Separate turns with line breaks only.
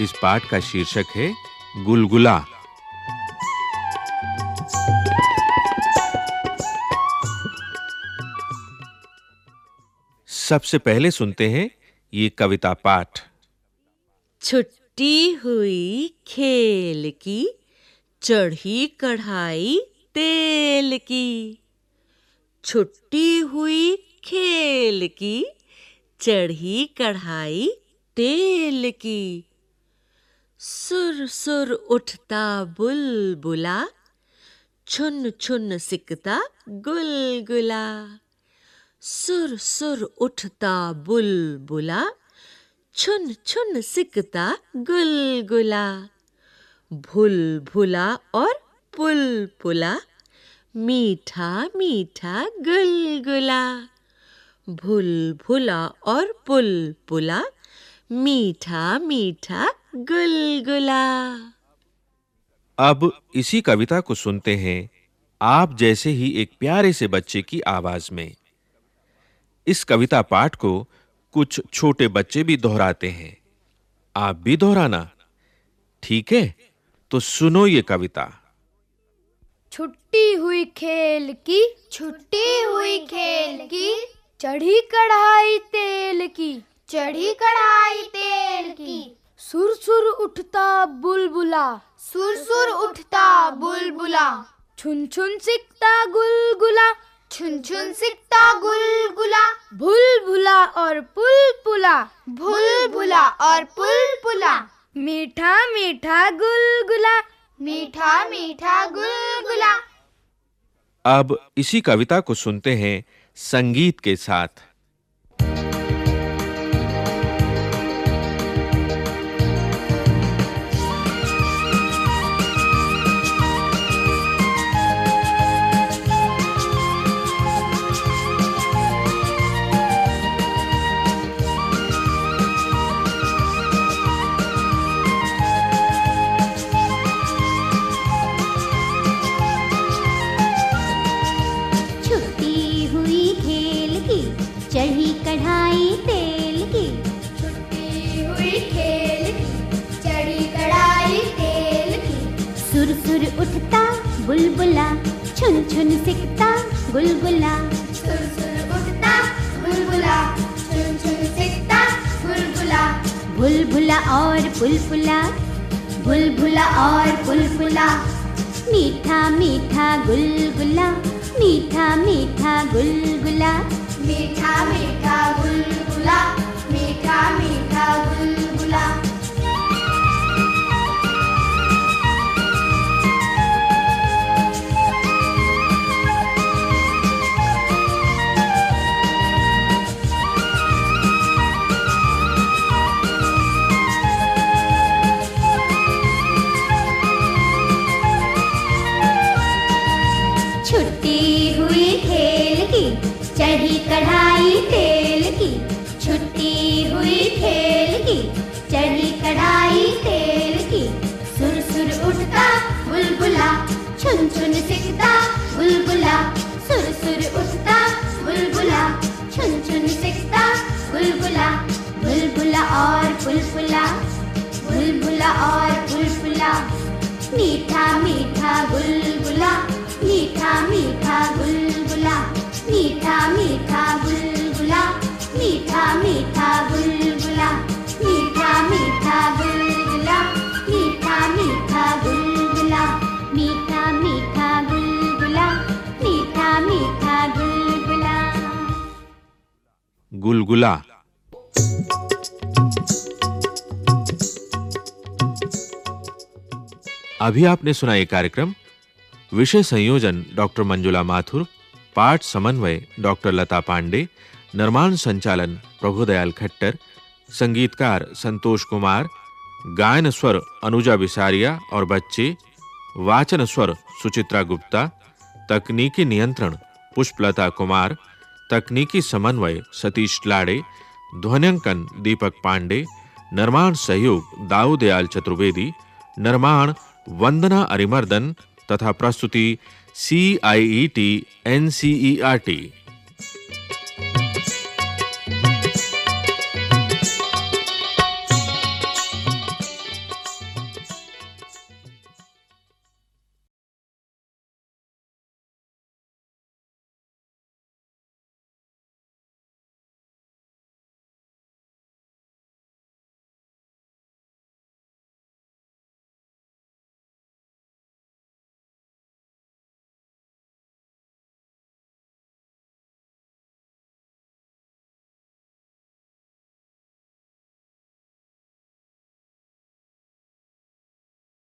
इस पाठ का शीर्षक है, गुलगुला। सबसे पहले सुनते हैं ये कविता पाठ।
छुट्टी हुई खेल की, चढ़ी कढ़ाई तेल की। छुट्टी हुई खेल की, चढ़ी कढ़ाई तेल की। सुर सुर उठता बुलबुला, छुन छुन सिकता गुलगुला। सुर सुर उठता बुलबुला, छुन छुन सिकता गुलगुला। भुल भुला और पुलपुला मीठा मीठा गुलगुला। भुल भुला और पुलपुला मीठा मीठा गुलगुला।
अब इसी कविता को सुनते हैं आप जैसे ही एक प्यारे से बच्चे की आवाज़ में। इस कविता पाठ को कुछ छोटे बच्चे भी दोहराते हैं। आप भी दोहराना। ठीक है? तो सुनो ये कविता।
छुट्टी हुई खेल की
छुट्टी हुई खेल की
चढ़ी कढ़ाई तेल की
चढ़ी कढ़ाई तेल की।
सुर सुर उठता बुलबुला
सुर सुर उठता बुलबुला।
छुन छुन सिकता गुलगुला
छुन छुन सिकता गुलगुला।
भुल भुला और पुलपुला।
भुल भुला और पुल पुला
मीठा मीठा गुलगुला।
मीठा मीठा गुलगुला।
अब इसी कविता को सुनते हैं संगीत के साथ।
बुलबुला छुन छुन सिकता गुलगुला
सुर सुर उठता बुलबुला छुन छुन सिकता बुलबुला।
बुलबुला और पुलपुला
बुलबुला और बुलबुला।
मीठा मीठा गुलगुला मीठा मीठा गुलगुला।
मीठा मीठा गुलगुला मीठा मीठा गुलगुला।
चढ़ी कढ़ाई तेल की, छुट्टी हुई खेल की, चढ़ी कढ़ाई तेल की।
सुर सुर उठता, बुलबुला,
छुन छुन सिकता,
बुलबुला। सुर सुर उठता, बुलबुला, छुन छुन सिकता, बुलबुला।
बुलबुला और बुलबुला
बुलबुला और बुलबुला।
मीठा मीठा बुलबुला, मीठा मीठा गुलगुला मीठा मीठा गुलगुला मीठा मीठा गुलगुला मीठा मीठा गुलगुला मीठा मीठा गुलगुला मीठा मीठा गुलगुला मीठा मीठा गुलगुला
गुलगुला। अभी आपने सुना ये कार्यक्रम, विषय संयोजन डॉक्टर मंजुला माथुर पाठ समन्वय, डॉक्टर लता पांडे, निर्माण संचालन प्रभुदयाल खट्टर, संगीतकार संतोष कुमार, गायन स्वर अनुजा बिसारिया और बच्चे, वाचन स्वर सुचित्रा गुप्ता, तकनीकी नियंत्रण पुष्पलता कुमार, तकनीकी समन्वय सतीश लाड़े ध्वनिंकन दीपक पांडे, निर्माण सहयोग दाऊदयाल चतुर्वेदी, निर्माण वंदना अरिमर्दन तथा प्रस्तुति C I E T N C E R T